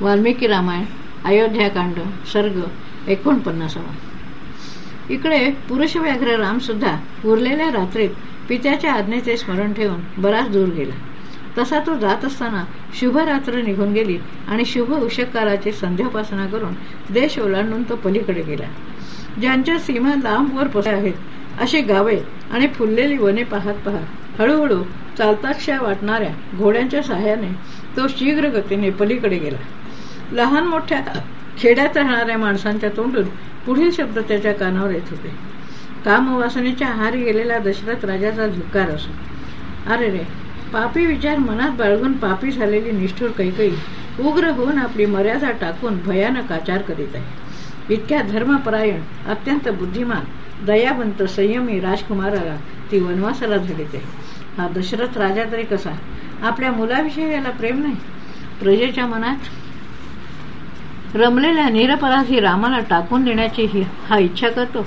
वाल्मिकी रामायण अयोध्याकांड सर्ग एकोणपन्नासावा. इकडे पुरुष व्याघ्र राम सुद्धा उरलेल्या रात्रीत पित्याच्या आज्ञेचे स्मरण ठेवून बराच दूर गेला. तसा तो जात असताना शुभ रात्र निघून गेली आणि शुभ उषकाराची संध्यापासना करून देश ओलांडून तो पलीकडे गेला. ज्यांच्या सीमा लांबवर पसल्या आहेत अशी गावे आणि फुललेली वने पाहत पाहत हळूहळू चालताक्षा वाटणाऱ्या घोड्यांच्या सहाय्याने तो शीघ्र गतीने पलीकडे गेला. लहान मोठ्या खेड्यात राहणाऱ्या माणसांच्या तोंडून पुढील शब्द त्याच्या कानावर येत होते. कामवासनेच्या आहारी गेलेला दशरथ राजाचा झुकार असो. अरे रे पापी विचार मनात बाळगून पापी झालेली निष्ठूर कैकई उग्र होऊन आपली मर्यादा टाकून भयानक आचार करीत आहे. इतक्या धर्मपरायण अत्यंत बुद्धिमान दयावंत संयमी राजकुमाराला ती वनवासाला धडीते हा दशरथ राजा तरी कसा? आपल्या मुलाविषयी याला प्रेम नाही? प्रजेच्या मनात रमलेल्या निरपराधी रामाला टाकून देण्याची ही हा इच्छा करतो.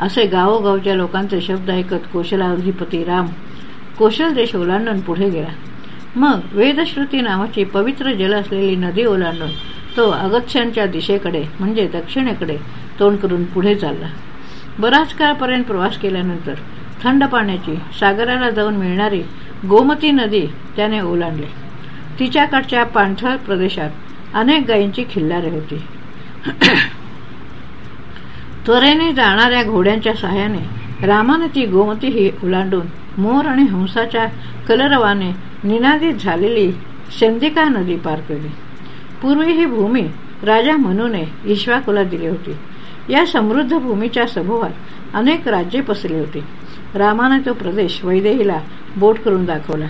असे गावोगावच्या लोकांचे शब्द ऐकत कोशलाधिपती राम कोशल देश ओलांडून पुढे गेला. मग वेदश्रुती नावाची पवित्र जल असलेली नदी ओलांडून तो अगत्यांच्या दिशेकडे म्हणजे दक्षिणेकडे तोंड करून पुढे चालला. बराच काळपर्यंत प्रवास केल्यानंतर थंड पाण्याची सागराला जाऊन मिळणारी गोमती नदी त्याने ओलांडली. तिच्याकडच्या पाणथळ प्रदेशात अनेक गायींची खिल्लारे होती. त्वरेने जाणाऱ्या घोड्यांच्या सहाय्याने रामाने ती गोमती ही ओलांडून मोर आणि हंसाच्या कलरवाने निनादित झालेली सेंदिका नदी पार केली. पूर्वी ही भूमी राजा मनूने ईश्वाकुला दिली होती. या समृद्ध भूमीच्या सभोवात अनेक राज्ये पसरली होती. रामाने तो प्रदेश वैदेहीला बोट करून दाखवला.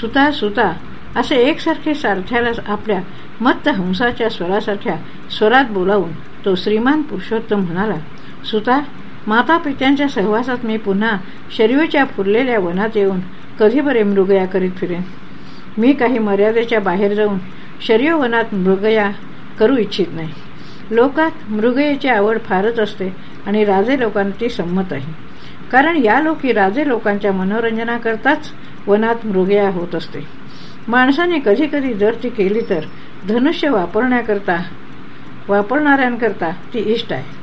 सुता सुता असे एकसारखे सारथ्याला आपल्या मत्त हंसाच्या स्वरासारख्या स्वरात बोलावून तो श्रीमान पुरुषोत्तम म्हणाला सुता माता पित्यांच्या सहवासात मी पुन्हा शरीरच्या फुरलेल्या वनात येऊन कधी बरे मृगया करीत फिरेन. मी काही मर्यादेच्या बाहेर जाऊन शरीर वनात मृगया करू इच्छित नाही. लोकात मृगयेची आवड फारच असते आणि राजे लोकांना ती संमत आहे. कारण या लोकी राजे लोकांच्या मनोरंजनाकरताच वनात मृगया होत असते. माणसाने कधी कधी जर ती केली तर धनुष्य वापरण्याकरता वापरणाऱ्यांकरता ती इष्ट आहे.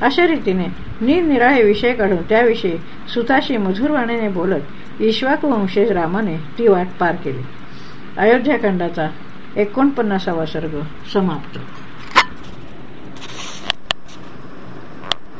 अशा रीतीने निरनिराळे विषय काढून त्याविषयी सुताशी मधुरवाणीने बोलत ईश्वाकुवंशेष रामाने ती वाट पार केली. अयोध्याखंडाचा एकोणपन्नासावा सर्ग समाप्त.